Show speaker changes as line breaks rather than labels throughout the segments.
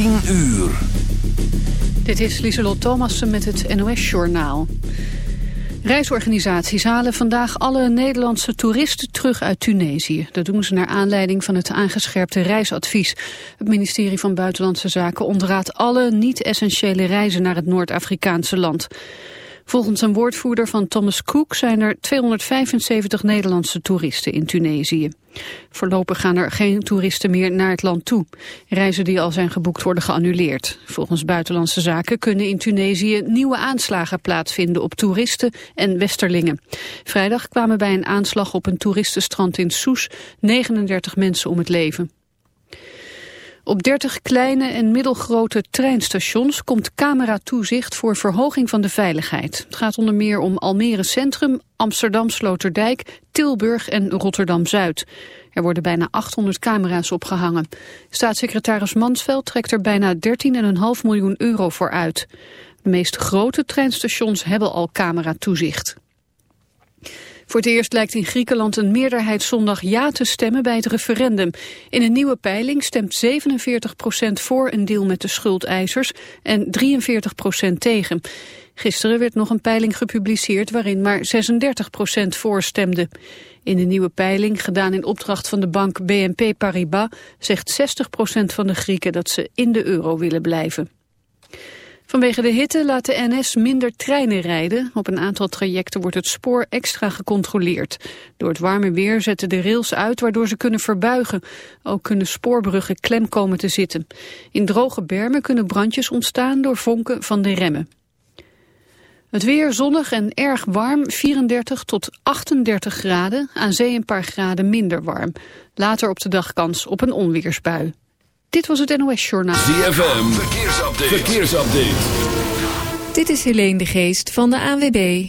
10 uur.
Dit is Lieselot Thomassen met het NOS-journaal. Reisorganisaties halen vandaag alle Nederlandse toeristen terug uit Tunesië. Dat doen ze naar aanleiding van het aangescherpte reisadvies. Het ministerie van Buitenlandse Zaken ontraadt alle niet-essentiële reizen naar het Noord-Afrikaanse land. Volgens een woordvoerder van Thomas Cook zijn er 275 Nederlandse toeristen in Tunesië. Voorlopig gaan er geen toeristen meer naar het land toe. Reizen die al zijn geboekt worden geannuleerd. Volgens Buitenlandse Zaken kunnen in Tunesië nieuwe aanslagen plaatsvinden op toeristen en westerlingen. Vrijdag kwamen bij een aanslag op een toeristenstrand in Soes 39 mensen om het leven. Op 30 kleine en middelgrote treinstations komt cameratoezicht voor verhoging van de veiligheid. Het gaat onder meer om Almere Centrum, Amsterdam Sloterdijk, Tilburg en Rotterdam-Zuid. Er worden bijna 800 camera's opgehangen. Staatssecretaris Mansveld trekt er bijna 13,5 miljoen euro voor uit. De meest grote treinstations hebben al cameratoezicht. Voor het eerst lijkt in Griekenland een meerderheid zondag ja te stemmen bij het referendum. In een nieuwe peiling stemt 47% voor een deal met de schuldeisers en 43% tegen. Gisteren werd nog een peiling gepubliceerd waarin maar 36% voor stemde. In de nieuwe peiling, gedaan in opdracht van de bank BNP Paribas, zegt 60% van de Grieken dat ze in de euro willen blijven. Vanwege de hitte laat de NS minder treinen rijden. Op een aantal trajecten wordt het spoor extra gecontroleerd. Door het warme weer zetten de rails uit waardoor ze kunnen verbuigen. Ook kunnen spoorbruggen klem komen te zitten. In droge bermen kunnen brandjes ontstaan door vonken van de remmen. Het weer zonnig en erg warm, 34 tot 38 graden. Aan zee een paar graden minder warm. Later op de dag kans op een onweersbui. Dit was het NOS Journaal.
ZFM, verkeersupdate. verkeersupdate.
Dit is Helene de Geest van de ANWB.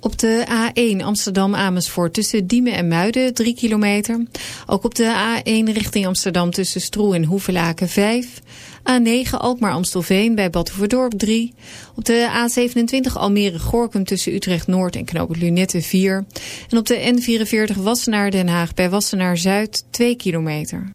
Op de A1 Amsterdam-Amersfoort tussen Diemen en Muiden 3 kilometer. Ook op de A1 richting Amsterdam tussen Stroe en Hoevelaken 5. A9 Alkmaar-Amstelveen bij Badhoevedorp 3. Op de A27 Almere-Gorkum tussen Utrecht-Noord en Knoop Lunette 4. En op de N44 Wassenaar-Den Haag bij Wassenaar-Zuid 2 kilometer.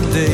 day.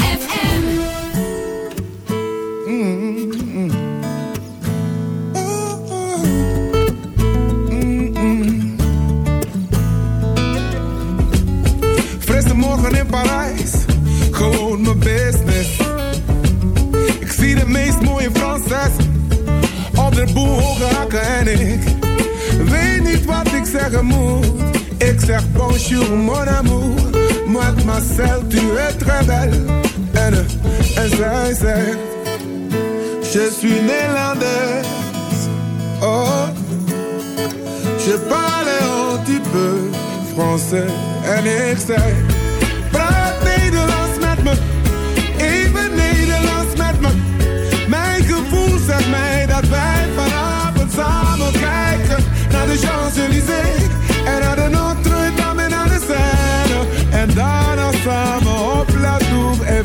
Bonjour mon amour, mademoiselle tu es très belle. En zij zegt, je suis. Oh, je parle un petit peu français. En ik zei, praat Nederlands met me, even Nederlands met me. Mijn gevoel zegt mij dat wij vanavond samen kijken naar de Champs-Élysées en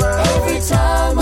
Every time